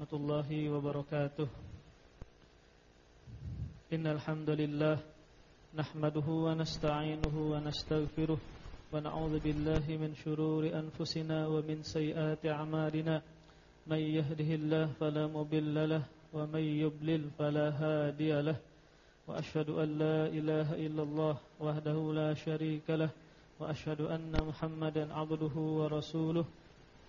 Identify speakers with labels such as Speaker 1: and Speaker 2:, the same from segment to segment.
Speaker 1: warahmatullahi wabarakatuh. Innal hamdalillah nahmaduhu wa nasta'inuhu wa nastaghfiruh wa na'udzu billahi min shururi anfusina wa min sayyiati a'malina. May yahdihillahu fala wa may yudlil wa ashhadu an illallah wahdahu la sharika wa ashhadu anna muhammadan 'abduhu wa rasuluhu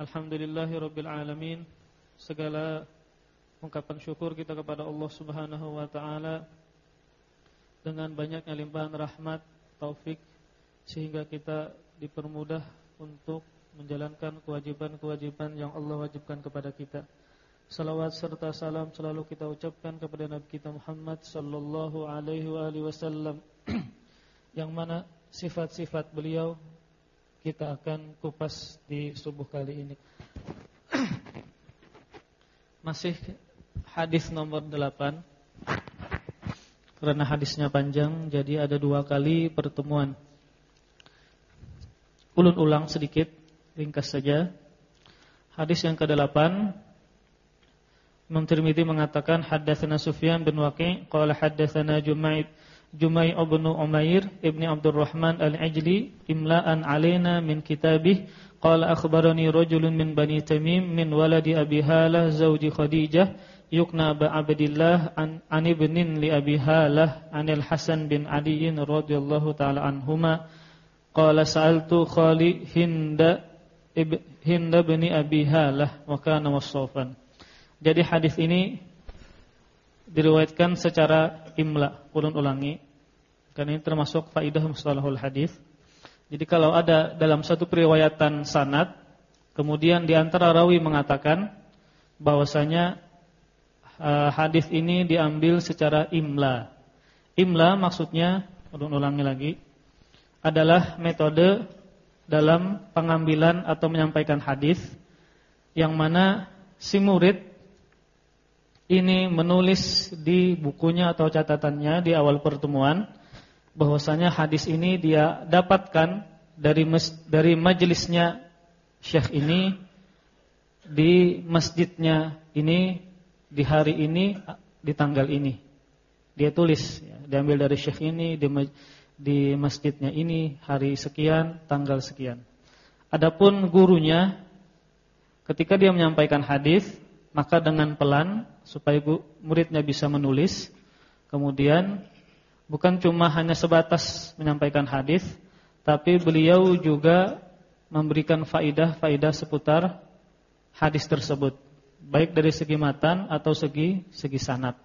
Speaker 1: Alhamdulillahi Rabbil Alamin. Segala ungkapan syukur kita kepada Allah Subhanahu Wa Ta'ala. Dengan banyaknya limpahan rahmat, taufik Sehingga kita dipermudah untuk menjalankan kewajiban-kewajiban yang Allah wajibkan kepada kita. Salawat serta salam selalu kita ucapkan kepada Nabi kita Muhammad Sallallahu Alaihi Wasallam. Yang mana sifat-sifat beliau kita akan kupas di subuh kali ini. Masih hadis nomor 8. Karena hadisnya panjang, jadi ada dua kali pertemuan. Ulun ulang sedikit, ringkas saja. Hadis yang ke-8 Imam Tirmizi mengatakan haddatsana Sufyan bin Waqi' qala haddatsana Jumaid Jumai' bin Umair ibni Abdurrahman al-Ajli imla'an alaina min kitabih qala akhbarani rajulun min bani Tamim min waladi Abi Halah zawji Khadijah yukna ba Abdillah an, an ibnin li Abi Halah anil Hasan bin Ali radhiyallahu taala anhuma qala sa'altu khali Hinda ib, Hinda bin Abi Halah wa kana wasafan jadi hadis ini diriwayatkan secara imla, ulun ulangi. Karena ini termasuk faidah mustalahul hadis. Jadi kalau ada dalam satu periwayatan sanad, kemudian di antara rawi mengatakan bahwasanya uh, hadis ini diambil secara imla. Imla maksudnya, ulun ulangi lagi, adalah metode dalam pengambilan atau menyampaikan hadis yang mana si murid ini menulis di bukunya atau catatannya di awal pertemuan bahwasanya hadis ini dia dapatkan dari mes, dari majelisnya Syekh ini di masjidnya ini di hari ini di tanggal ini. Dia tulis ya, diambil dari Syekh ini di di masjidnya ini hari sekian tanggal sekian. Adapun gurunya ketika dia menyampaikan hadis maka dengan pelan supaya muridnya bisa menulis. Kemudian bukan cuma hanya sebatas menyampaikan hadis, tapi beliau juga memberikan faidah-faidah seputar hadis tersebut, baik dari segi matan atau segi segi sanad.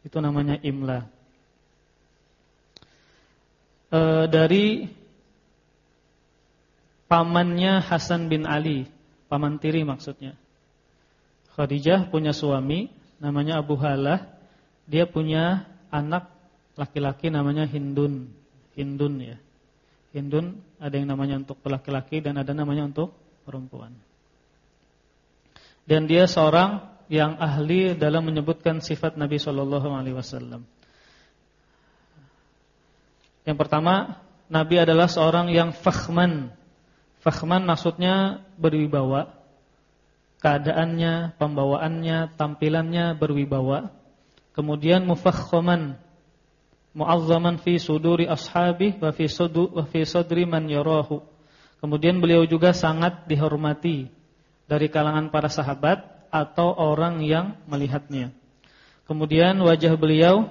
Speaker 1: Itu namanya imla. E, dari pamannya Hasan bin Ali, paman tiri maksudnya. Khadijah punya suami namanya Abu Halah. Dia punya anak laki-laki namanya Hindun. Hindun ya. Hindun ada yang namanya untuk laki-laki dan ada namanya untuk perempuan. Dan dia seorang yang ahli dalam menyebutkan sifat Nabi Shallallahu alaihi wasallam. Yang pertama, Nabi adalah seorang yang fakhman. Fakhman maksudnya berwibawa keadaannya, pembawaannya, tampilannya berwibawa. Kemudian mufakhaman mu'azzaman fi suduri ashabi wa fi sudu wa fi sadri man yarahu. Kemudian beliau juga sangat dihormati dari kalangan para sahabat atau orang yang melihatnya. Kemudian wajah beliau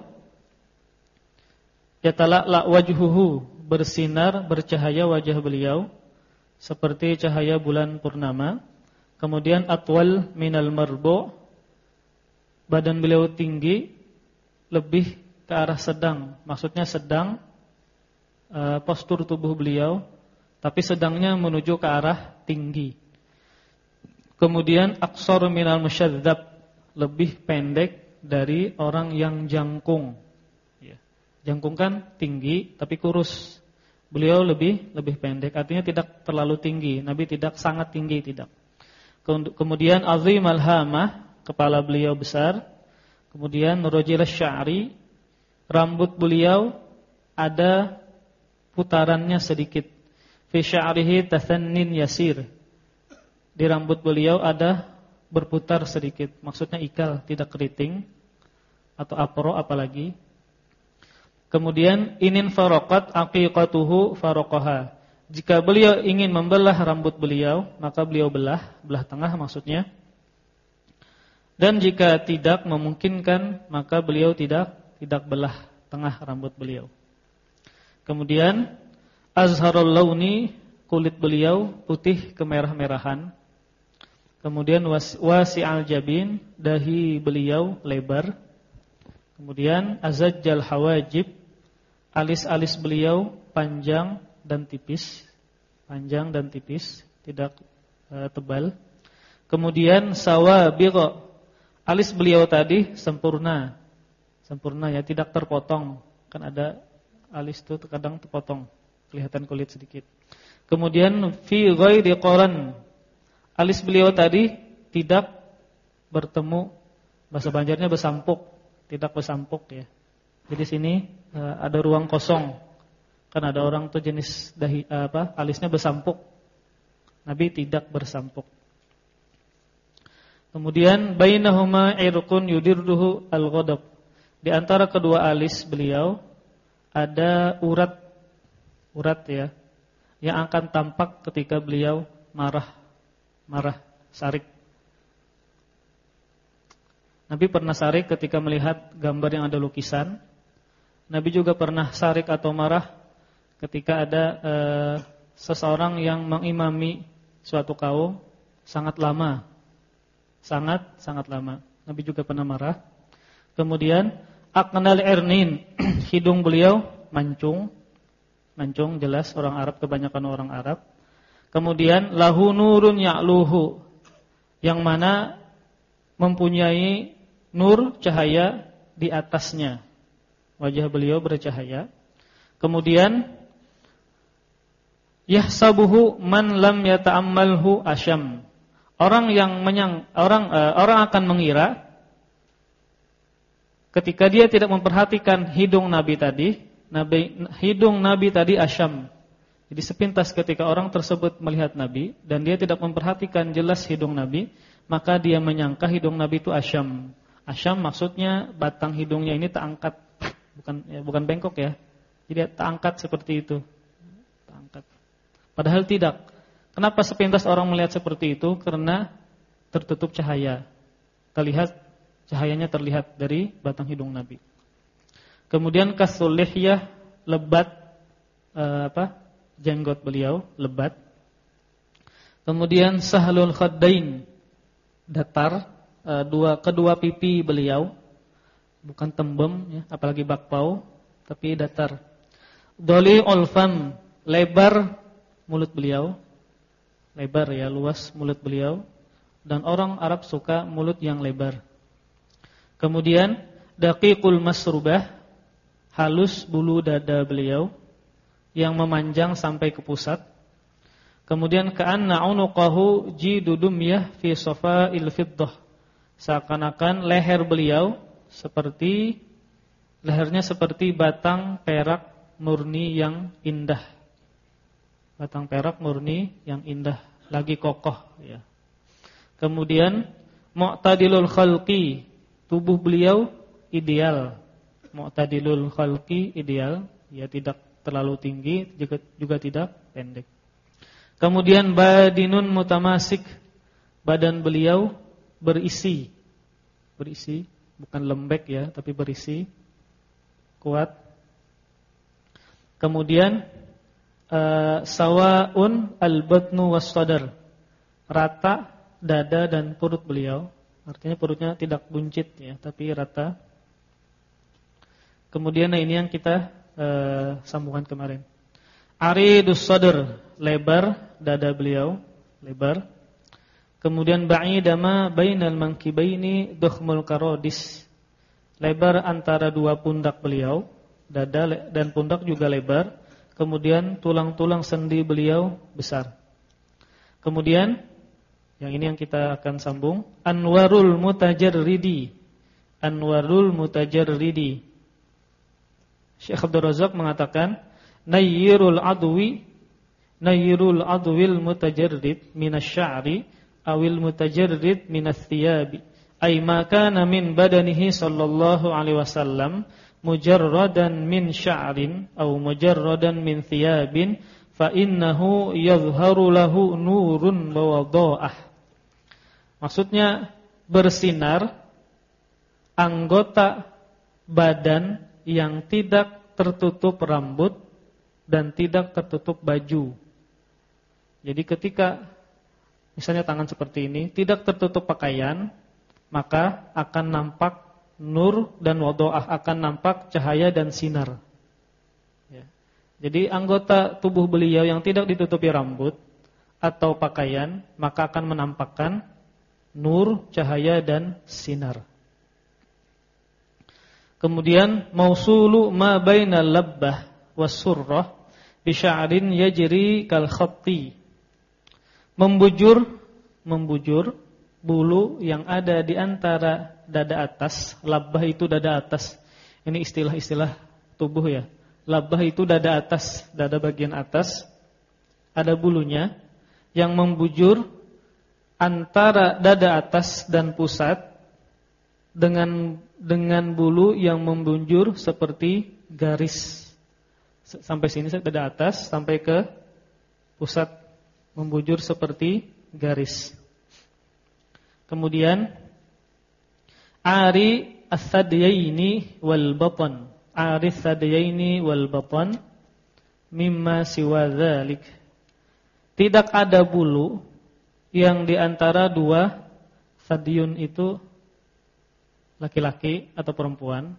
Speaker 1: yatala'la wajhuhu bersinar bercahaya wajah beliau seperti cahaya bulan purnama. Kemudian atwal minal marbu badan beliau tinggi lebih ke arah sedang, maksudnya sedang uh, postur tubuh beliau tapi sedangnya menuju ke arah tinggi. Kemudian aksor minal musyadzab lebih pendek dari orang yang jangkung. Ya. Jangkung kan tinggi tapi kurus. Beliau lebih lebih pendek, artinya tidak terlalu tinggi. Nabi tidak sangat tinggi, tidak. Kemudian azim al-hamah, kepala beliau besar. Kemudian nurajil syari, rambut beliau ada putarannya sedikit. Fi sya'rihi yasir. Di rambut beliau ada berputar sedikit, maksudnya ikal, tidak keriting atau apro apalagi. Kemudian inin farokat aqiqatuhu farokoha. Jika beliau ingin membelah rambut beliau, maka beliau belah, belah tengah maksudnya. Dan jika tidak memungkinkan, maka beliau tidak tidak belah tengah rambut beliau. Kemudian azharul launi kulit beliau putih kemerah-merahan. Kemudian wasi'al jabin dahi beliau lebar. Kemudian azajjal hawajib alis-alis beliau panjang dan tipis, panjang dan tipis, tidak uh, tebal. Kemudian sawabiq alis beliau tadi sempurna. Sempurna ya, tidak terpotong. Kan ada alis itu terkadang terpotong, kelihatan kulit sedikit. Kemudian fi ghairi qaran. Alis beliau tadi tidak bertemu bahasa Banjarnya besampuk, tidak besampuk ya. Jadi sini uh, ada ruang kosong. Kan ada orang tuh jenis dahi apa? alisnya bersampuk. Nabi tidak bersampuk. Kemudian bainahuma irqun yudirduhu al-ghadab. Di antara kedua alis beliau ada urat urat ya yang akan tampak ketika beliau marah marah sarik. Nabi pernah sarik ketika melihat gambar yang ada lukisan Nabi juga pernah sarik atau marah ketika ada e, seseorang yang mengimami suatu kaum sangat lama. Sangat sangat lama. Nabi juga pernah marah. Kemudian aqnal irnin, hidung beliau mancung. Mancung jelas orang Arab kebanyakan orang Arab. Kemudian lahu nurun ya'luhu yang mana mempunyai nur cahaya di atasnya. Wajah beliau bercahaya. Kemudian yahsabuhu man lam yata'ammalhu asyam. Orang yang menyang orang uh, orang akan mengira ketika dia tidak memperhatikan hidung Nabi tadi, Nabi hidung Nabi tadi asyam. Jadi sepintas ketika orang tersebut melihat Nabi dan dia tidak memperhatikan jelas hidung Nabi, maka dia menyangka hidung Nabi itu asyam. Asyam maksudnya batang hidungnya ini tak angkat bukan ya, bukan bengkok ya. Jadi tak angkat seperti itu. Tak angkat. Padahal tidak. Kenapa sepintas orang melihat seperti itu? Karena tertutup cahaya. Terlihat cahayanya terlihat dari batang hidung Nabi. Kemudian kasulihyah lebat eh, apa? jenggot beliau lebat. Kemudian sahlul khaddain datar eh, dua kedua pipi beliau bukan tembem ya, apalagi bakpao, tapi datar. Doli olfam, lebar mulut beliau. Lebar ya, luas mulut beliau. Dan orang Arab suka mulut yang lebar. Kemudian daqiqul masrubah, halus bulu dada beliau yang memanjang sampai ke pusat. Kemudian ka'anna unuqahu jidudumyah fi safa'il fiddah. Seakan-akan leher beliau seperti lehernya seperti batang perak murni yang indah. Batang perak murni yang indah, lagi kokoh ya. Kemudian mu'tadilul khalqi, tubuh beliau ideal. Mu'tadilul khalqi ideal, ya tidak terlalu tinggi juga juga tidak pendek. Kemudian badinun mutamasik, badan beliau berisi. Berisi, bukan lembek ya, tapi berisi. Kuat. Kemudian uh, sawaun al-batnu was-sadar. Rata dada dan perut beliau. Artinya perutnya tidak buncit ya, tapi rata. Kemudian nah ini yang kita uh, sambungkan kemarin. Aridus sadr, lebar dada beliau, lebar. Kemudian ba'idama bainal mankibaini dukhmul karodis. Lebar antara dua pundak beliau, dada dan pundak juga lebar. Kemudian tulang-tulang sendi beliau besar. Kemudian yang ini yang kita akan sambung, anwarul mutajarridi. Anwarul mutajarridi. Syekh Abdul Razak mengatakan, nayyirul adwi nayyirul adwil mutajarrid minasy-sya'ri awil mutajarrid minas thiyabi ay ma kana min badanihi sallallahu alaihi wasallam mujarradan min sya'rin aw mujarradan min thiyabin fa innahu yadhharu lahu nurun wa wada'ah maksudnya bersinar anggota badan yang tidak tertutup rambut dan tidak tertutup baju. Jadi ketika misalnya tangan seperti ini, tidak tertutup pakaian, maka akan nampak nur dan wadoah, akan nampak cahaya dan sinar. Ya. Jadi anggota tubuh beliau yang tidak ditutupi rambut atau pakaian, maka akan menampakkan nur, cahaya dan sinar. Kemudian mausulu ma bainal labbah wasurrah bisya'rin yajri kal khatti membujur membujur bulu yang ada di antara dada atas, labbah itu dada atas. Ini istilah-istilah tubuh ya. Labbah itu dada atas, dada bagian atas. Ada bulunya yang membujur antara dada atas dan pusat dengan dengan bulu yang membujur seperti garis. Sampai sini dada atas sampai ke pusat membujur seperti garis. Kemudian ari as-sadyaini wal batan. Ari as-sadyaini wal batan mimma siwa dzalik. Tidak ada bulu yang di antara dua sadyun itu laki-laki atau perempuan.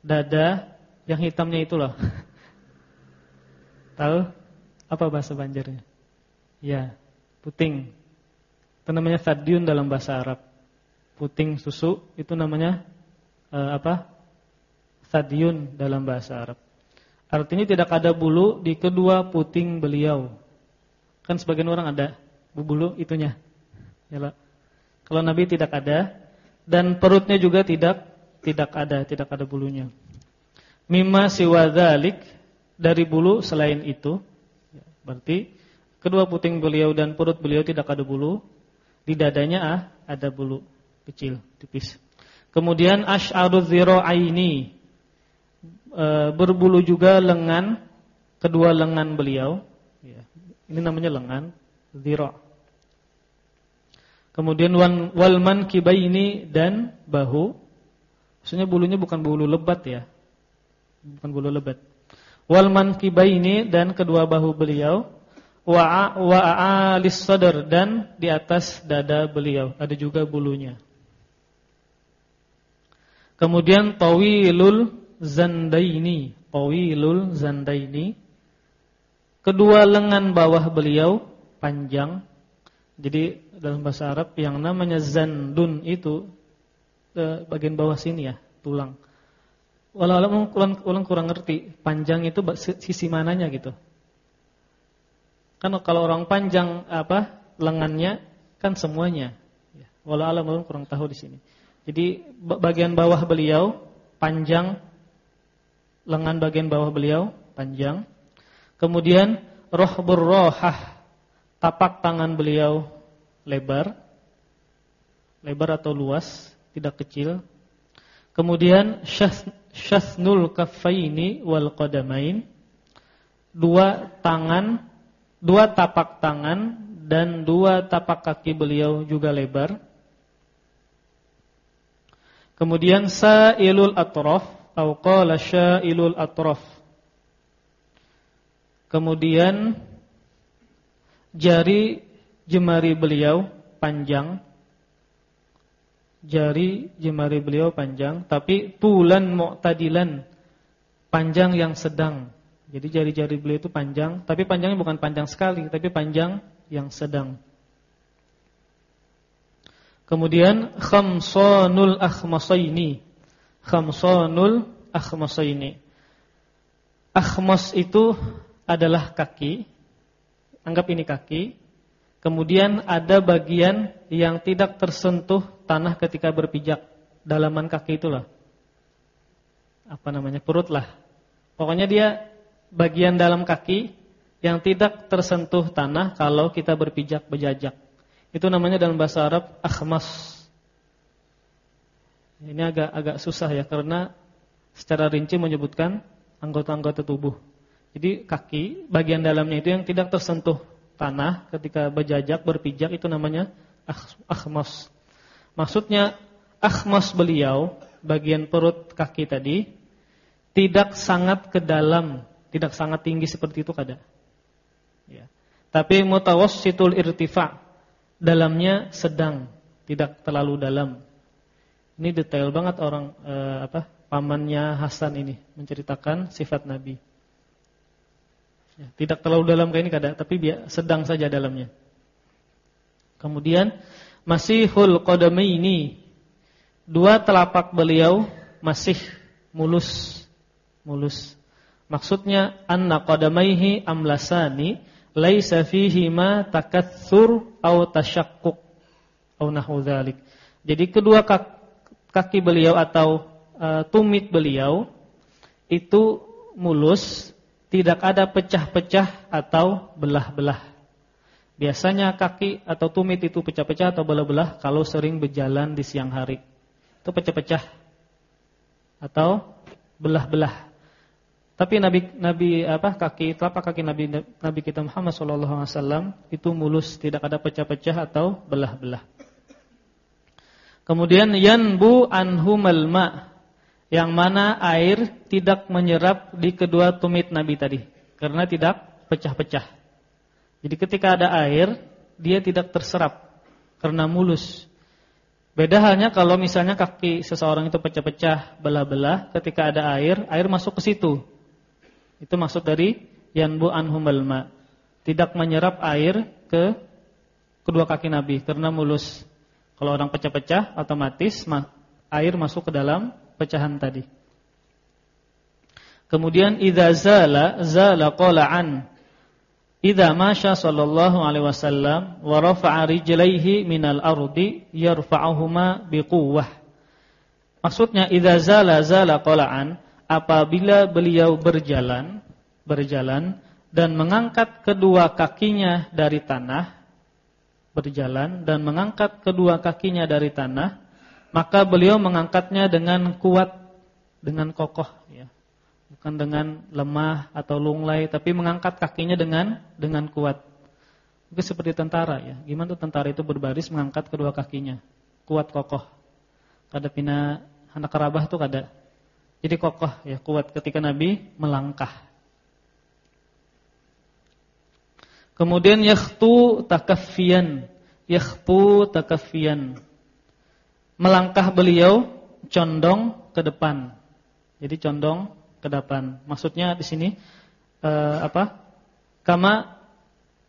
Speaker 1: Dada yang hitamnya itu loh. Tahu apa bahasa Banjarnya? Ya, puting. Itu namanya sadyun dalam bahasa Arab. Puting susu itu namanya uh, apa? Sadyun dalam bahasa Arab. Artinya tidak ada bulu di kedua puting beliau. Kan sebagian orang ada bulu itunya. Ya, Kalau Nabi tidak ada dan perutnya juga tidak tidak ada, tidak ada bulunya. Mimma siwadzalik dari bulu selain itu. Ya, berarti Kedua puting beliau dan perut beliau tidak ada bulu. Di dadanya ah, ada bulu kecil, tipis. Kemudian ash'arudz zira'aini e, berbulu juga lengan kedua lengan beliau. Ya, ini namanya lengan zira'. Kemudian wal mankibaini dan bahu. Maksudnya bulunya bukan bulu lebat ya. Bukan bulu lebat. Wal mankibaini dan kedua bahu beliau wa dan di atas dada beliau ada juga bulunya. Kemudian tawilul zandaini, tawilul zandaini. Kedua lengan bawah beliau panjang. Jadi dalam bahasa Arab yang namanya zandun itu eh, bagian bawah sini ya, tulang. Walau ulang kurang ngerti panjang itu sisi mananya gitu. Kan kalau orang panjang apa lengannya kan semuanya. Ya, walau alam kurang tahu di sini. Jadi bagian bawah beliau panjang, lengan bagian bawah beliau panjang. Kemudian roh berrohah, tapak tangan beliau lebar, lebar atau luas, tidak kecil. Kemudian syasnul kafaini wal qadamain, dua tangan dua tapak tangan dan dua tapak kaki beliau juga lebar. Kemudian sa'ilul atraf atau qala sya'ilul atraf. Kemudian jari jemari beliau panjang. Jari jemari beliau panjang tapi tulan mu'tadilan panjang yang sedang. Jadi jari-jari beliau itu panjang, tapi panjangnya bukan panjang sekali, tapi panjang yang sedang. Kemudian khamsanul akhmasaini. Khamsanul akhmasaini. Akhmas itu adalah kaki. Anggap ini kaki. Kemudian ada bagian yang tidak tersentuh tanah ketika berpijak. Dalaman kaki itulah. Apa namanya? Perut lah. Pokoknya dia bagian dalam kaki yang tidak tersentuh tanah kalau kita berpijak berjajak. Itu namanya dalam bahasa Arab akhmas. Ini agak agak susah ya karena secara rinci menyebutkan anggota-anggota tubuh. Jadi kaki bagian dalamnya itu yang tidak tersentuh tanah ketika berjajak berpijak itu namanya akhmas. Maksudnya akhmas beliau bagian perut kaki tadi tidak sangat ke dalam tidak sangat tinggi seperti itu kada. Ya. Tapi mutawassitul irtifa dalamnya sedang, tidak terlalu dalam. Ini detail banget orang eh, apa? pamannya Hasan ini menceritakan sifat Nabi. Ya, tidak terlalu dalam kayak ini kada, tapi sedang saja dalamnya. Kemudian Masihul ini dua telapak beliau masih mulus mulus Maksudnya anna qadamaihi amlasani laisa fihi ma takatsur aw tasyaqquk aw nahu dzalik. Jadi kedua kaki beliau atau uh, tumit beliau itu mulus, tidak ada pecah-pecah atau belah-belah. Biasanya kaki atau tumit itu pecah-pecah atau belah-belah kalau sering berjalan di siang hari. Itu pecah-pecah atau belah-belah. Tapi Nabi Nabi apa kaki telapak kaki Nabi Nabi kita Muhammad sallallahu alaihi wasallam itu mulus, tidak ada pecah-pecah atau belah-belah. Kemudian yanbu anhumal ma yang mana air tidak menyerap di kedua tumit Nabi tadi karena tidak pecah-pecah. Jadi ketika ada air, dia tidak terserap karena mulus. Beda halnya kalau misalnya kaki seseorang itu pecah-pecah, belah-belah, ketika ada air, air masuk ke situ itu maksud dari yanbu anhumal ma. Tidak menyerap air ke kedua kaki Nabi karena mulus. Kalau orang pecah-pecah otomatis air masuk ke dalam pecahan tadi. Kemudian idza zala zala qala'an. Idza masya sallallahu alaihi wasallam wa rafa'a rijlaihi minal ardi yarfa'uhuma biquwwah. Maksudnya idza zala zala qala'an apabila beliau berjalan berjalan dan mengangkat kedua kakinya dari tanah berjalan dan mengangkat kedua kakinya dari tanah maka beliau mengangkatnya dengan kuat dengan kokoh ya. Bukan dengan lemah atau lunglai tapi mengangkat kakinya dengan dengan kuat. Mungkin seperti tentara ya. Gimana tuh tentara itu berbaris mengangkat kedua kakinya? Kuat kokoh. Kada pina anak kerabah tuh kada jadi kokoh ya, kuat ketika Nabi melangkah. Kemudian yakhtu takaffiyan, yakhtu takaffiyan. Melangkah beliau condong ke depan. Jadi condong ke depan. Maksudnya di sini uh, apa? Kama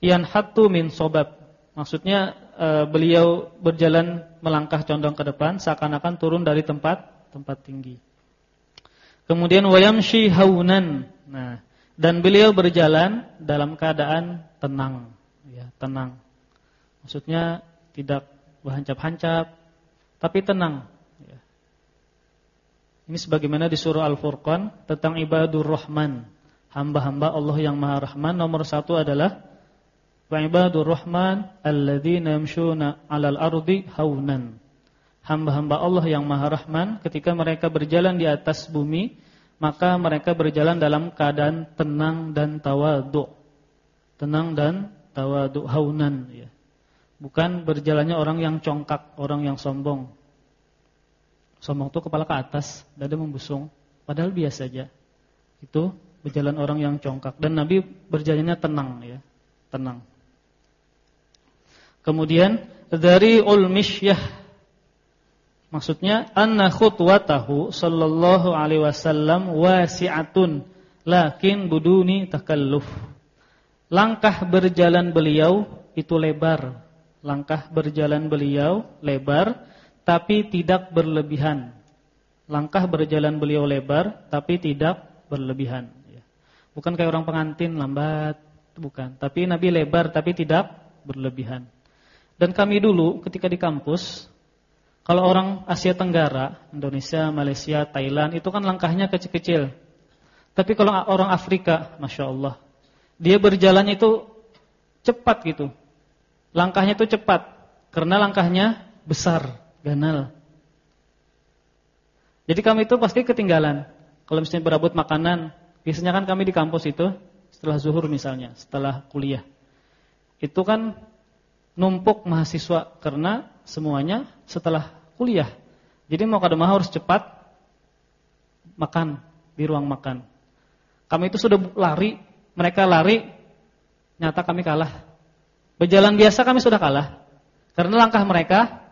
Speaker 1: yanhatu min sobab. Maksudnya uh, beliau berjalan melangkah condong ke depan seakan-akan turun dari tempat tempat tinggi. Kemudian wayamshi haunan. Nah, dan beliau berjalan dalam keadaan tenang, ya, tenang. Maksudnya tidak berhancap-hancap, tapi tenang. Ya. Ini sebagaimana di surah Al-Furqan tentang ibadur rahman, hamba-hamba Allah yang Maha Rahman. Nomor satu adalah wa ibadur rahman alladzina yamshuna 'alal ardi haunan hamba-hamba Allah yang Maha Rahman ketika mereka berjalan di atas bumi maka mereka berjalan dalam keadaan tenang dan tawadu. Tenang dan tawadu haunan ya. Bukan berjalannya orang yang congkak, orang yang sombong. Sombong itu kepala ke atas, dada membusung. Padahal biasa saja. Itu berjalan orang yang congkak dan Nabi berjalannya tenang ya, tenang. Kemudian dari ul misyah maksudnya anna khutwatahu sallallahu alaihi wasallam wasi'atun lakin buduni takalluf. Langkah berjalan beliau itu lebar. Langkah berjalan beliau lebar tapi tidak berlebihan. Langkah berjalan beliau lebar tapi tidak berlebihan. Ya. Bukan kayak orang pengantin lambat, bukan. Tapi Nabi lebar tapi tidak berlebihan. Dan kami dulu ketika di kampus, kalau orang Asia Tenggara, Indonesia, Malaysia, Thailand, itu kan langkahnya kecil-kecil. Tapi kalau orang Afrika, Masya Allah, dia berjalan itu cepat gitu. Langkahnya itu cepat, karena langkahnya besar ganal. Jadi kami itu pasti ketinggalan. Kalau misalnya berebut makanan, biasanya kan kami di kampus itu setelah zuhur misalnya, setelah kuliah. Itu kan numpuk mahasiswa karena semuanya setelah kuliah. Jadi mau kada mau harus cepat makan di ruang makan. Kami itu sudah lari, mereka lari, nyata kami kalah. Berjalan biasa kami sudah kalah. Karena langkah mereka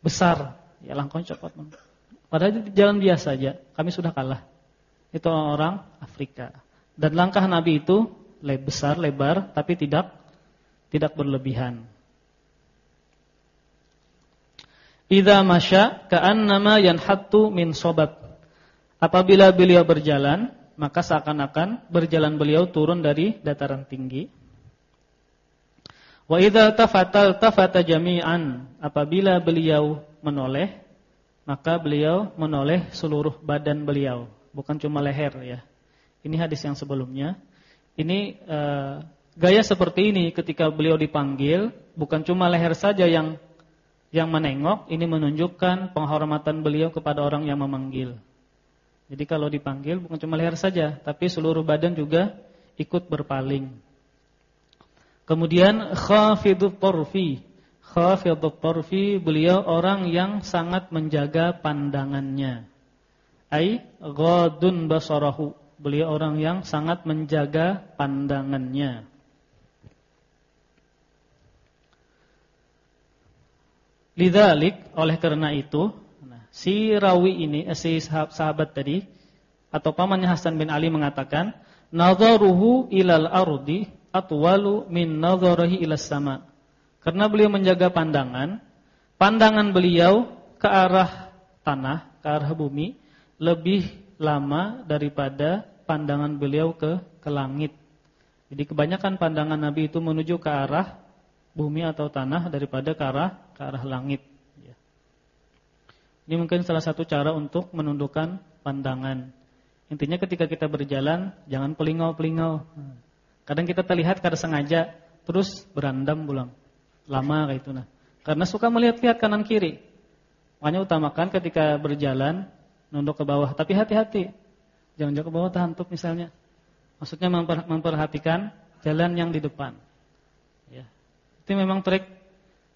Speaker 1: besar, ya langkahnya cepat. Padahal jalan biasa saja, kami sudah kalah. Itu orang Afrika. Dan langkah Nabi itu besar, lebar, tapi tidak tidak berlebihan. Idza masya ka'annama yanhattu min sobat. Apabila beliau berjalan, maka seakan-akan berjalan beliau turun dari dataran tinggi. Wa idza tafatal tafata jami'an. Apabila beliau menoleh, maka beliau menoleh seluruh badan beliau, bukan cuma leher ya. Ini hadis yang sebelumnya. Ini uh, gaya seperti ini ketika beliau dipanggil, bukan cuma leher saja yang yang menengok, ini menunjukkan penghormatan beliau kepada orang yang memanggil. Jadi kalau dipanggil bukan cuma leher saja, tapi seluruh badan juga ikut berpaling. Kemudian khafidut tarfi. Khafidut tarfi beliau orang yang sangat menjaga pandangannya. Ai ghadun basarahu. Beliau orang yang sangat menjaga pandangannya. Lidzalik oleh karena itu, nah, si rawi ini, eh, si sahabat tadi atau pamannya Hasan bin Ali mengatakan, "Nadharuhu ilal ardi atwalu min nadharihi ila sama. Karena beliau menjaga pandangan, pandangan beliau ke arah tanah, ke arah bumi lebih lama daripada pandangan beliau ke ke langit. Jadi kebanyakan pandangan Nabi itu menuju ke arah bumi atau tanah daripada ke arah ke arah langit. Ya. Ini mungkin salah satu cara untuk menundukkan pandangan. Intinya ketika kita berjalan jangan pelingau-pelingau. Kadang kita terlihat karena sengaja terus berandam pulang. Lama kayak itu nah. Karena suka melihat-lihat kanan kiri. Makanya utamakan ketika berjalan nunduk ke bawah, tapi hati-hati. Jangan jauh ke bawah terhantuk misalnya. Maksudnya memperhatikan jalan yang di depan. Ya. Itu memang trik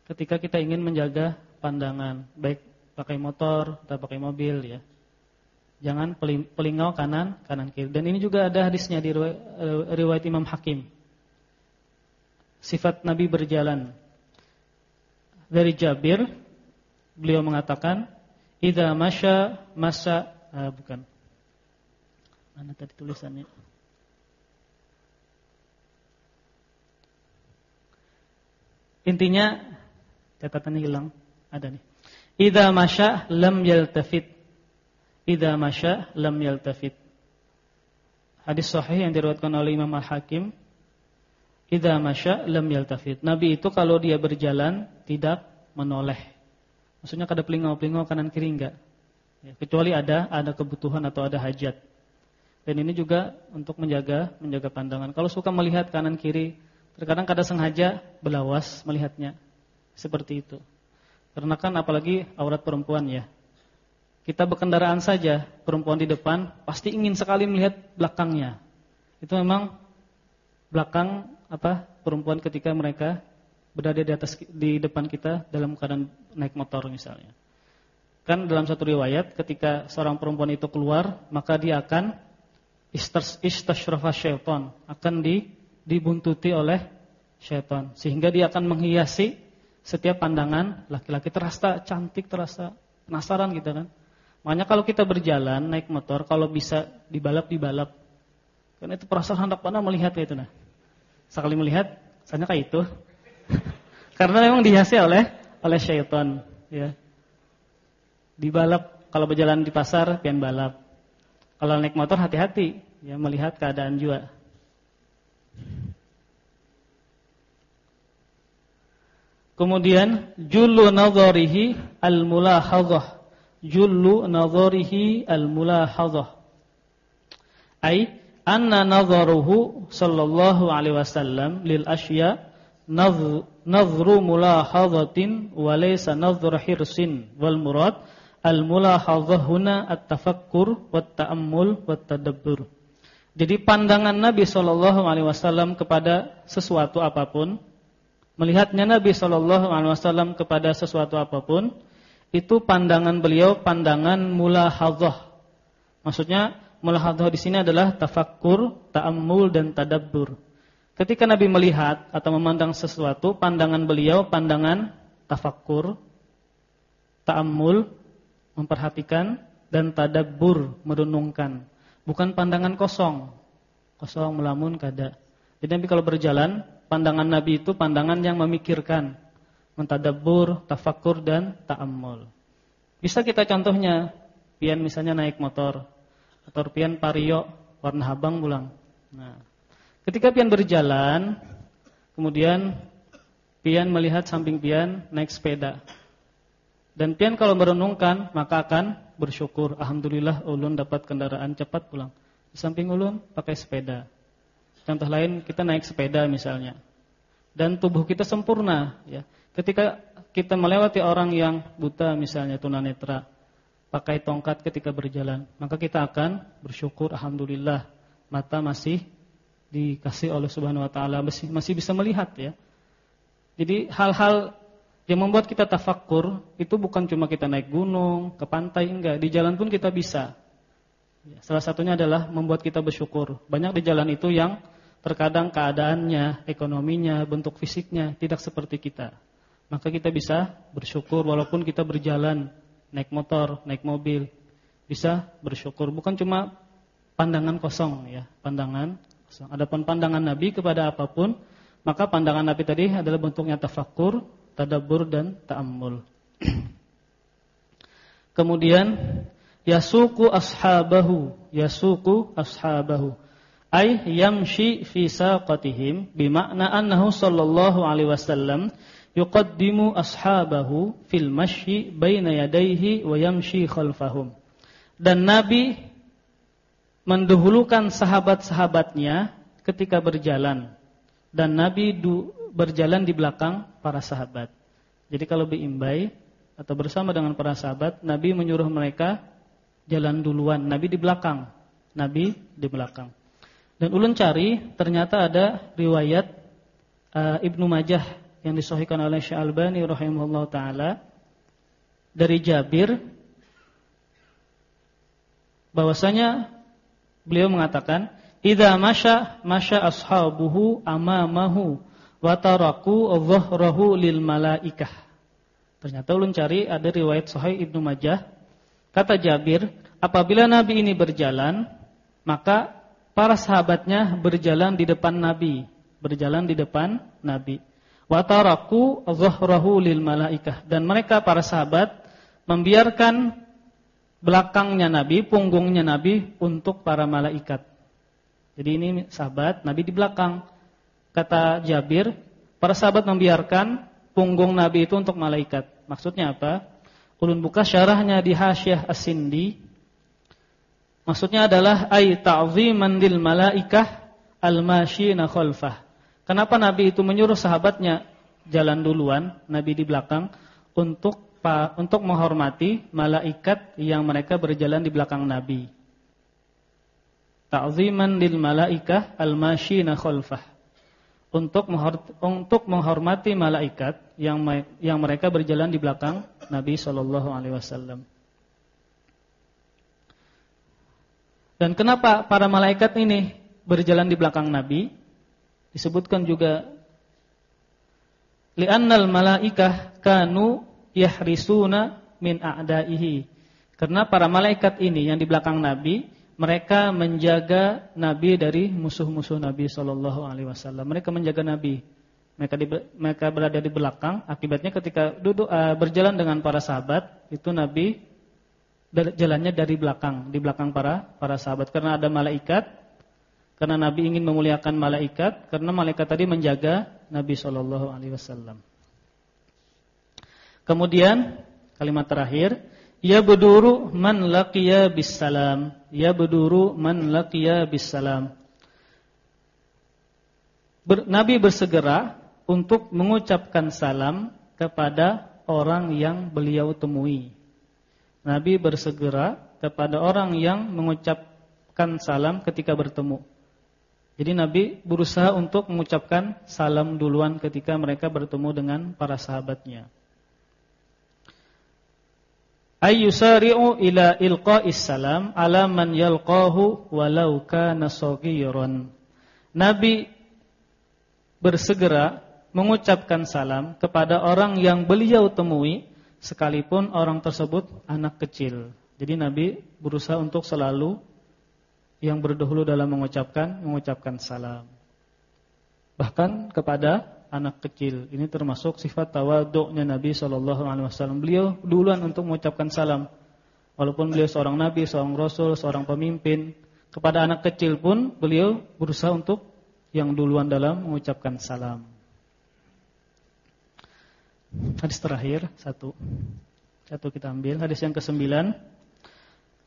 Speaker 1: ketika kita ingin menjaga pandangan, baik pakai motor atau pakai mobil ya. Jangan pelingau kanan, kanan kiri. Dan ini juga ada hadisnya di riwayat, eh, riwayat Imam Hakim. Sifat Nabi berjalan. Dari Jabir, beliau mengatakan, "Idza masya masa uh, bukan. Mana tadi tulisannya? Intinya catatannya hilang, ada nih. Idza masya lam yaltafit idza masya lam yaltafit. Hadis sahih yang diriwayatkan oleh Imam Al-Hakim, idza masya lam yaltafit. Nabi itu kalau dia berjalan tidak menoleh. Maksudnya kada pelingau-pelingau kanan kiri enggak. Ya, kecuali ada ada kebutuhan atau ada hajat. Dan ini juga untuk menjaga menjaga pandangan. Kalau suka melihat kanan kiri, terkadang kada sengaja belawas melihatnya. Seperti itu. Karena kan apalagi aurat perempuan ya. Kita berkendaraan saja, perempuan di depan pasti ingin sekali melihat belakangnya. Itu memang belakang apa perempuan ketika mereka berada di atas di depan kita dalam keadaan naik motor misalnya. Kan dalam satu riwayat ketika seorang perempuan itu keluar, maka dia akan istashrafa syaitan, akan di, dibuntuti oleh syaitan sehingga dia akan menghiasi setiap pandangan laki-laki terasa cantik, terasa penasaran gitu kan. Makanya kalau kita berjalan naik motor kalau bisa dibalap dibalap. Karena itu perasaan hendak pada melihat itu nah. Sekali melihat, saya kayak itu. Karena memang dihiasi oleh oleh syaitan, ya. Dibalap kalau berjalan di pasar pian balap. Kalau naik motor hati-hati ya melihat keadaan juga. Kemudian jullu nadharihi al-mulahadhah. Jullu nadharihi al-mulahadhah. Ai anna nadharuhu sallallahu alaihi wasallam lil asya nadhru mulahadhatin wa laysa nadhru hirsin wal murad Al-mulahadhah huna at-tafakkur wat-ta'ammul wat-tadabbur. Jadi pandangan Nabi sallallahu alaihi wasallam kepada sesuatu apa pun, melihatnya Nabi sallallahu alaihi wasallam kepada sesuatu apa pun, itu pandangan beliau pandangan mulahadhah. Maksudnya mulahadhah di sini adalah tafakkur, ta'ammul dan tadabbur. Ketika Nabi melihat atau memandang sesuatu, pandangan beliau pandangan tafakkur, ta'ammul memperhatikan dan tadabbur merenungkan, bukan pandangan kosong. Kosong melamun kada. Jadi Nabi kalau berjalan, pandangan Nabi itu pandangan yang memikirkan, mentadabbur, tafakur dan ta'ammul. Bisa kita contohnya, pian misalnya naik motor atau pian pario warna habang pulang. Nah, ketika pian berjalan, kemudian pian melihat samping pian naik sepeda. Dan pian kalau merenungkan maka akan bersyukur. Alhamdulillah ulun dapat kendaraan cepat pulang. Di samping ulun pakai sepeda. Contoh lain kita naik sepeda misalnya. Dan tubuh kita sempurna ya. Ketika kita melewati orang yang buta misalnya tunanetra pakai tongkat ketika berjalan, maka kita akan bersyukur alhamdulillah mata masih dikasih oleh Subhanahu wa taala masih masih bisa melihat ya. Jadi hal-hal yang membuat kita tafakkur itu bukan cuma kita naik gunung, ke pantai enggak, di jalan pun kita bisa. Ya, salah satunya adalah membuat kita bersyukur. Banyak di jalan itu yang terkadang keadaannya, ekonominya, bentuk fisiknya tidak seperti kita. Maka kita bisa bersyukur walaupun kita berjalan, naik motor, naik mobil, bisa bersyukur. Bukan cuma pandangan kosong ya, pandangan kosong. Adapun pandangan Nabi kepada apa pun, maka pandangan Nabi tadi adalah bentuknya tafakkur, tadabbur dan ta'ammul. Kemudian yasuku ashabahu, yasuku ashabahu. Ay yamshi fi saqatihim bimakna annahu sallallahu alaihi wasallam yuqaddimu ashabahu fil masyi baina yadayhi wa yamshi khalfahum. Dan Nabi mendahulukan sahabat-sahabatnya ketika berjalan dan Nabi berjalan di belakang para sahabat. Jadi kalau beimbai atau bersama dengan para sahabat, Nabi menyuruh mereka jalan duluan, Nabi di belakang. Nabi di belakang. Dan ulun cari ternyata ada riwayat uh, Ibnu Majah yang disahihkan oleh Syekh Albani rahimahullah taala dari Jabir bahwasanya beliau mengatakan idza masya masya ashabuhu amamahu wa taraku dhahrahu lil malaikah. Ternyata ulun cari ada riwayat Sahih Ibnu Majah. Kata Jabir, apabila Nabi ini berjalan, maka para sahabatnya berjalan di depan Nabi, berjalan di depan Nabi. Wa taraku lil malaikah dan mereka para sahabat membiarkan belakangnya Nabi, punggungnya Nabi untuk para malaikat. Jadi ini sahabat, Nabi di belakang. Kata Jabir, para sahabat membiarkan punggung Nabi itu untuk malaikat. Maksudnya apa? Ulun buka syarahnya di Hasyiah As-Sindi. Maksudnya adalah ay ta'ziman lil malaikah al-masyina khalfah. Kenapa Nabi itu menyuruh sahabatnya jalan duluan, Nabi di belakang untuk untuk menghormati malaikat yang mereka berjalan di belakang Nabi. Ta'ziman lil malaikah al-masyina khalfah untuk untuk menghormati malaikat yang yang mereka berjalan di belakang Nabi Shallallahu alaihi wasallam. Dan kenapa para malaikat ini berjalan di belakang Nabi? Disebutkan juga li'annal malaikah kanu yahrisuna min a'daihi. Karena para malaikat ini yang di belakang Nabi, mereka menjaga Nabi dari musuh-musuh Nabi sallallahu alaihi wasallam. Mereka menjaga Nabi. Mereka di, mereka berada di belakang. Akibatnya ketika duduk uh, berjalan dengan para sahabat, itu Nabi jalannya dari belakang, di belakang para para sahabat karena ada malaikat. Karena Nabi ingin memuliakan malaikat, karena malaikat tadi menjaga Nabi Shallallahu alaihi wasallam. Kemudian kalimat terakhir, ya beduru man laqiya bisalam, ya beduru man laqiya bisalam. Ber, Nabi bersegera untuk mengucapkan salam kepada orang yang beliau temui. Nabi bersegera kepada orang yang mengucapkan salam ketika bertemu. Jadi Nabi berusaha untuk mengucapkan salam duluan ketika mereka bertemu dengan para sahabatnya. Ayyusari'u ila ilqa'is salam ala man yalqahu walau kana saghiran. Nabi bersegera mengucapkan salam kepada orang yang beliau temui sekalipun orang tersebut anak kecil. Jadi Nabi berusaha untuk selalu yang berdahulu dalam mengucapkan mengucapkan salam. Bahkan kepada anak kecil. Ini termasuk sifat tawaduknya Nabi sallallahu alaihi wasallam. Beliau duluan untuk mengucapkan salam. Walaupun beliau seorang nabi, seorang rasul, seorang pemimpin, kepada anak kecil pun beliau berusaha untuk yang duluan dalam mengucapkan salam. Hadis terakhir satu. Satu kita ambil hadis yang ke-9.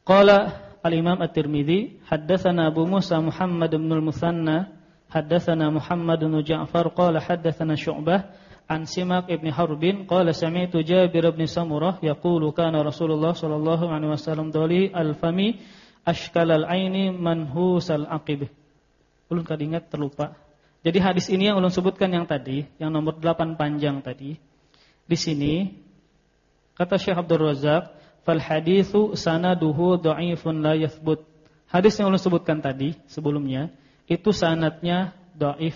Speaker 1: Qala al-Imam At-Tirmizi, haddatsana Abu Musa Muhammad bin al-Muthanna, haddatsana Muhammad bin Ja'far qala haddatsana Syu'bah an Simak ibn Harbin qala sami'tu Jabir bin Samurah yaqulu kana Rasulullah sallallahu alaihi wasallam dali al-fami ashkal al-aini manhus al-aqib. Ulun kadingat terlupa. Jadi hadis ini yang ulun sebutkan yang tadi, yang nomor 8 panjang tadi di sini kata Syekh Abdul Razak, "Fal haditsu sanaduhu dhaifun la yathbut." Hadis yang ulun sebutkan tadi sebelumnya, itu sanatnya dhaif,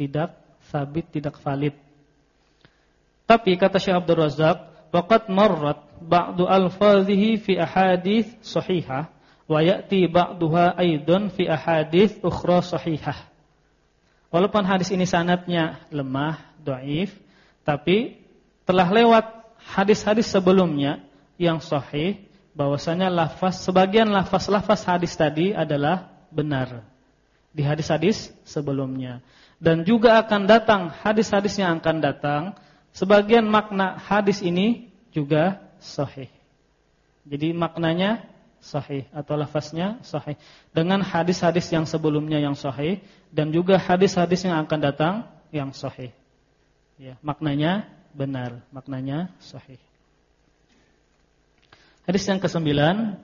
Speaker 1: tidak sabit, tidak valid. Tapi kata Syekh Abdul Razak, "Waqad marrat ba'du alfazihi fi ahadits sahihah wa ya'ti ba'daha aidan fi ahadits ukhra sahihah." Walaupun hadis ini sanatnya lemah, dhaif, tapi telah lewat hadis-hadis sebelumnya yang sahih bahwasanya lafaz sebagian lafaz-lafaz hadis tadi adalah benar di hadis-hadis sebelumnya dan juga akan datang hadis-hadis yang akan datang sebagian makna hadis ini juga sahih. Jadi maknanya sahih atau lafaznya sahih dengan hadis-hadis yang sebelumnya yang sahih dan juga hadis-hadis yang akan datang yang sahih. Ya, maknanya benar, maknanya sahih. Hadis yang kesembilan,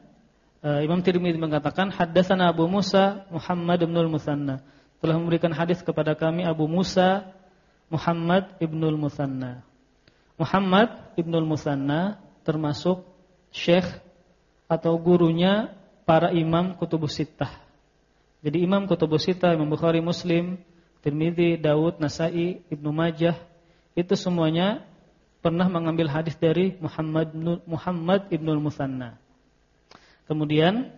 Speaker 1: uh, Imam Tirmidzi mengatakan haddatsana Abu Musa Muhammad bin Al-Mutsanna telah memberikan hadis kepada kami Abu Musa Muhammad ibnul Mutsanna. Muhammad ibnul Mutsanna termasuk syekh atau gurunya para imam kutubus sittah. Jadi imam kutubus sittah, Imam Bukhari, Muslim, Tirmidzi, Daud, Nasai, Ibnu Majah itu semuanya pernah mengambil hadis dari Muhammad Muhammad Ibnul Musanna. Kemudian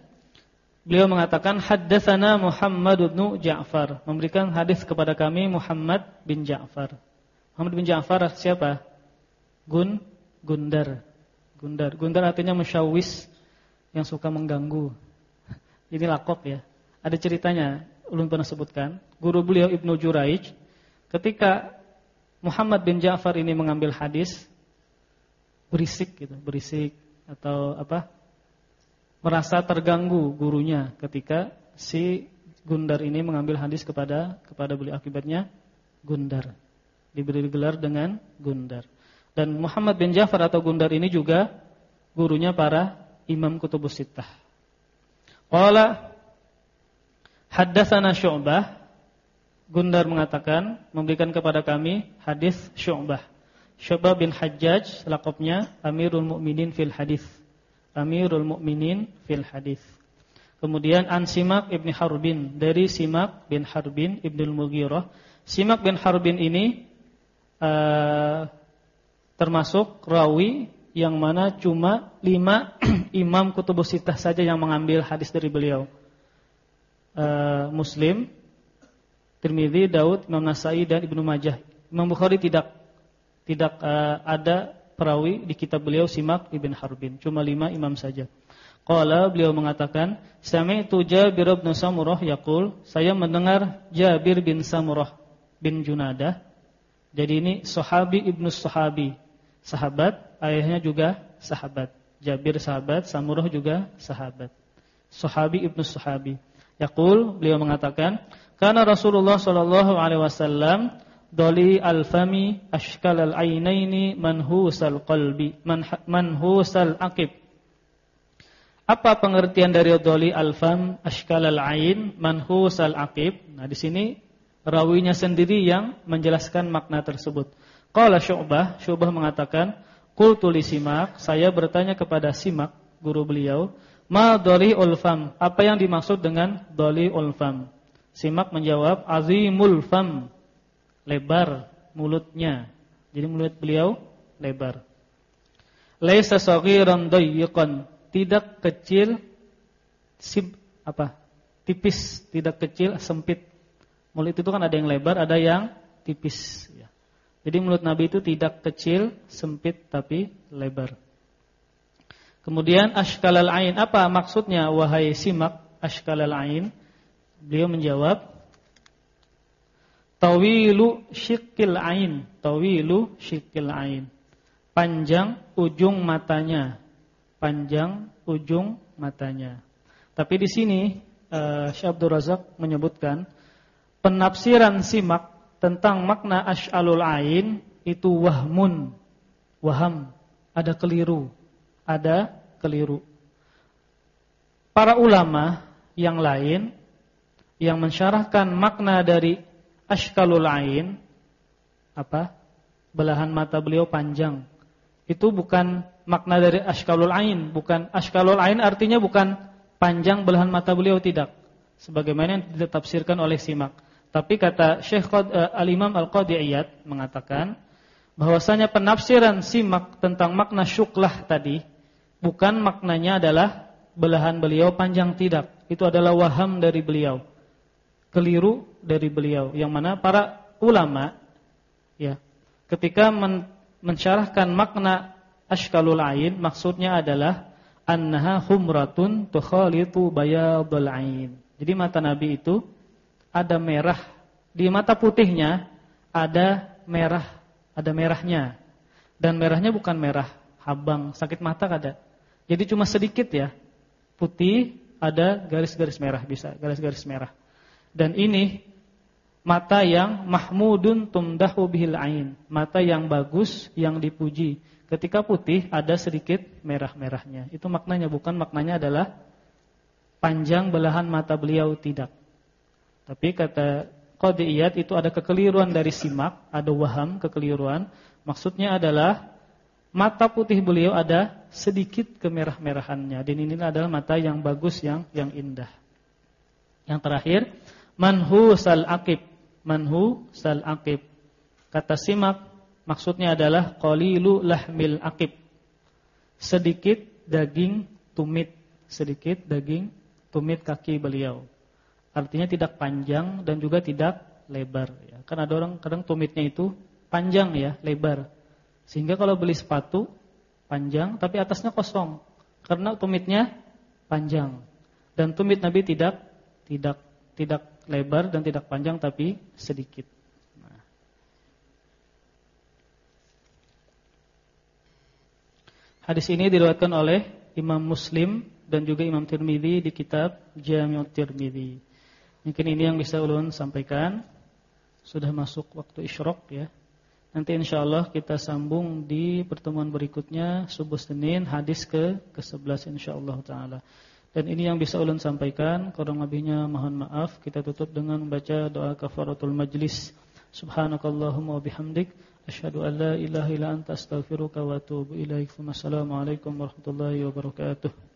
Speaker 1: beliau mengatakan haddatsana Muhammad bin Ja'far, memberikan hadis kepada kami Muhammad bin Ja'far. Muhammad bin Ja'far siapa? Gun Gundar. Gundar. Gundar artinya musyawis yang suka mengganggu. Ini lakop ya. Ada ceritanya, ulun pernah sebutkan. Guru beliau Ibnu Juraij ketika Muhammad bin Ja'far ini mengambil hadis berisik gitu, berisik atau apa? merasa terganggu gurunya ketika si Gundar ini mengambil hadis kepada kepada beliau akibatnya Gundar. Diberi gelar dengan Gundar. Dan Muhammad bin Ja'far atau Gundar ini juga gurunya para Imam Kutubus Sittah. Qala haddatsana Syu'bah Gundar mengatakan memberikan kepada kami hadis Syu'bah. Syu'bah bin Hajjaj lakopnya Amirul Mukminin fil hadis. Amirul Mukminin fil hadis. Kemudian an Simak ibni Harbin dari Simak bin Harbin ibnul Mughirah. Simak bin Harbin ini uh, termasuk rawi yang mana cuma lima imam kutubus sitah saja yang mengambil hadis dari beliau. Uh, Muslim, Tirmidzi, Daud, Imam Nasai dan Ibnu Majah. Imam Bukhari tidak tidak uh, ada perawi di kitab beliau Simak ibn Harbin. Cuma lima imam saja. Qala beliau mengatakan, sami'tu Jabir bin Samurah yaqul, saya mendengar Jabir bin Samurah bin Junadah. Jadi ini sahabi ibnu sahabi, sahabat, ayahnya juga sahabat. Jabir sahabat, Samurah juga sahabat. Sahabi ibnu sahabi. Yaqul beliau mengatakan, karena Rasulullah sallallahu alaihi wasallam doli al-fami ashkal al-ainaini manhusal qalbi manhusal aqib apa pengertian dari doli al-fam ashkal al-ain manhus al-aqib? Nah, di sini rawinya sendiri yang menjelaskan makna tersebut. Qala Syu'bah, Syu'bah mengatakan, qultu li Simak, saya bertanya kepada Simak, guru beliau, ma doli ulfam? Apa yang dimaksud dengan doli ulfam? Simak menjawab, azimul fam, lebar mulutnya. Jadi mulut beliau lebar. Laisa saghiran dayyiqan tidak kecil sib apa? tipis, tidak kecil, sempit. Mulut itu kan ada yang lebar, ada yang tipis ya. Jadi mulut Nabi itu tidak kecil, sempit tapi lebar. Kemudian ashkalal ain, apa maksudnya wahai simak ashkalal ain? Beliau menjawab tawilu syikil ain, tawilu syikil ain. Panjang ujung matanya panjang ujung matanya. Tapi di sini uh, Syekh Abdul Razak menyebutkan penafsiran simak tentang makna asy'alul ain itu wahmun, waham, ada keliru, ada keliru. Para ulama yang lain yang mensyarahkan makna dari ashkalul ain apa? Belahan mata beliau panjang. Itu bukan makna dari ashkalul ain, bukan ashkalul ain artinya bukan panjang belahan mata beliau tidak. Sebagaimana yang ditafsirkan oleh Simak. Tapi kata Syekh uh, Al-Imam Al-Qadiyat mengatakan bahwasanya penafsiran Simak tentang makna syuklah tadi bukan maknanya adalah belahan beliau panjang tidak. Itu adalah waham dari beliau. Keliru dari beliau yang mana para ulama ya ketika men mensyarahkan makna ashkalul ain maksudnya adalah annaha humratun tukhalitu bayadul ain. Jadi mata Nabi itu ada merah, di mata putihnya ada merah, ada merahnya. Dan merahnya bukan merah habang, sakit mata kada. Jadi cuma sedikit ya. Putih ada garis-garis merah bisa, garis-garis merah. Dan ini mata yang mahmudun tumdahu bihil ain, mata yang bagus yang dipuji. Ketika putih ada sedikit merah-merahnya. Itu maknanya bukan maknanya adalah panjang belahan mata beliau tidak. Tapi kata Qadiyat itu ada kekeliruan dari simak, ada waham kekeliruan. Maksudnya adalah mata putih beliau ada sedikit kemerah-merahannya. Dan ini adalah mata yang bagus yang yang indah. Yang terakhir, manhu sal aqib. Manhu sal aqib. Kata simak Maksudnya adalah qalilu lahmil akib. Sedikit daging tumit, sedikit daging tumit kaki beliau. Artinya tidak panjang dan juga tidak lebar ya. Kan ada orang kadang tumitnya itu panjang ya, lebar. Sehingga kalau beli sepatu panjang tapi atasnya kosong karena tumitnya panjang. Dan tumit Nabi tidak tidak tidak lebar dan tidak panjang tapi sedikit. Hadis ini diriwayatkan oleh Imam Muslim dan juga Imam Tirmidzi di kitab Jami'ut Tirmidzi. Mungkin ini yang bisa ulun sampaikan. Sudah masuk waktu isyraq ya. Nanti insyaallah kita sambung di pertemuan berikutnya subuh Senin hadis ke ke-11 insyaallah taala. Dan ini yang bisa ulun sampaikan, kurang lebihnya mohon maaf. Kita tutup dengan membaca doa kafaratul majlis. Subhanakallahumma wa bihamdik Asyhadu an la ilaha illa anta astaghfiruka wa atubu ilaik. Wassalamualaikum warahmatullahi wabarakatuh.